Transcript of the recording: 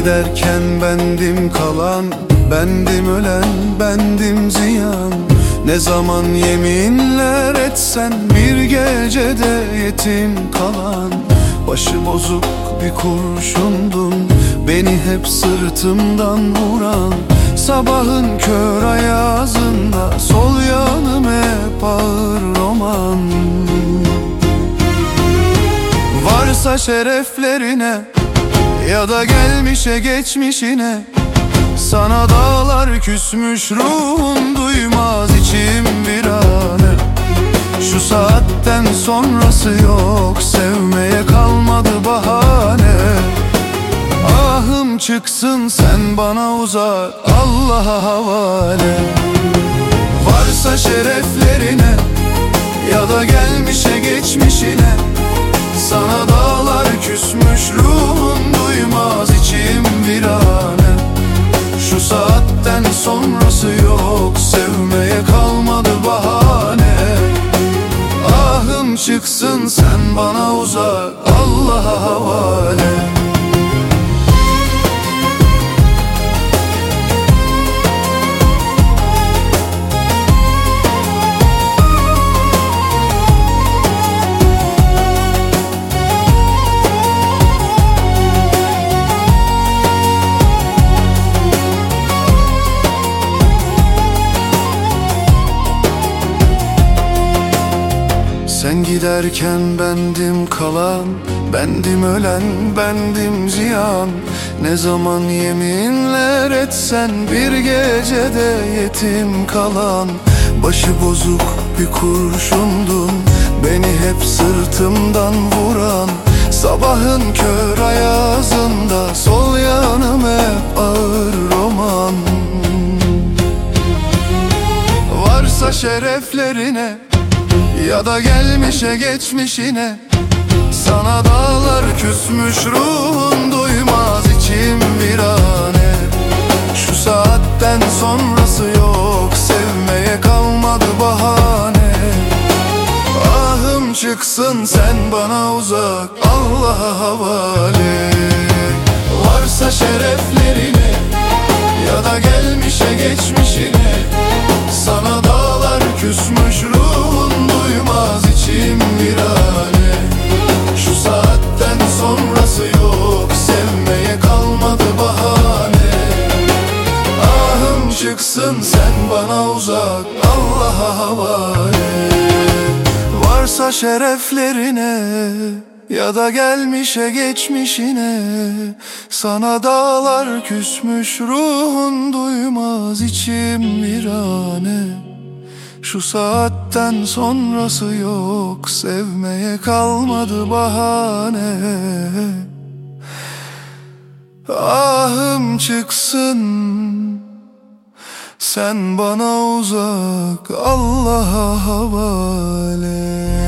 giderken bendim kalan Bendim ölen bendim ziyan. Ne zaman yeminler etsen Bir gecede yetim kalan. Başı bozuk bir kurşundun Beni hep sırtımdan vuran. Sabahın kör ayazında Sol yanım hep ağır roman. Varsa şereflerine Ya da gelmişe geçmişine Sana dağlar küsmüş ruhun duymaz içim bir ane Şu saatten sonrası yok Sevmeye kalmadı bahane. Ahım çıksın sen bana uzak Allah'a havale. Varsa şereflerine Ya da gelmişe geçmişine Sana dağlar küsmüş ruhun saatten sonrası yok Sevmeye kalmadı bahane. Ahım çıksın sen bana uzak Allah'a havale Sen giderken bendim kalan Bendim ölen, bendim ziyan. Ne zaman yeminler etsen Bir gecede yetim kalan. Başı bozuk bir kurşundun Beni hep sırtımdan vuran. Sabahın kör ayazında Sol yanım hep ağır roman. Varsa şereflerine ya da gelmişe geçmişine Sana dağlar küsmüş ruhun duymaz içim bir ane Şu saatten sonrası yok sevmeye kalmadı bahane. Ahım çıksın sen bana uzak Allah'a havale. Varsa şereflerine ya da gelmişe Ahım çıksın sen bana uzak Allah'a havale. Varsa şereflerine ya da gelmişe geçmişine Sana dağlar küsmüş ruhun duymaz içim bir ane Şu saatten sonrası yok sevmeye kalmadı bahane. Ahım çıksın sen bana uzak Allah'a havale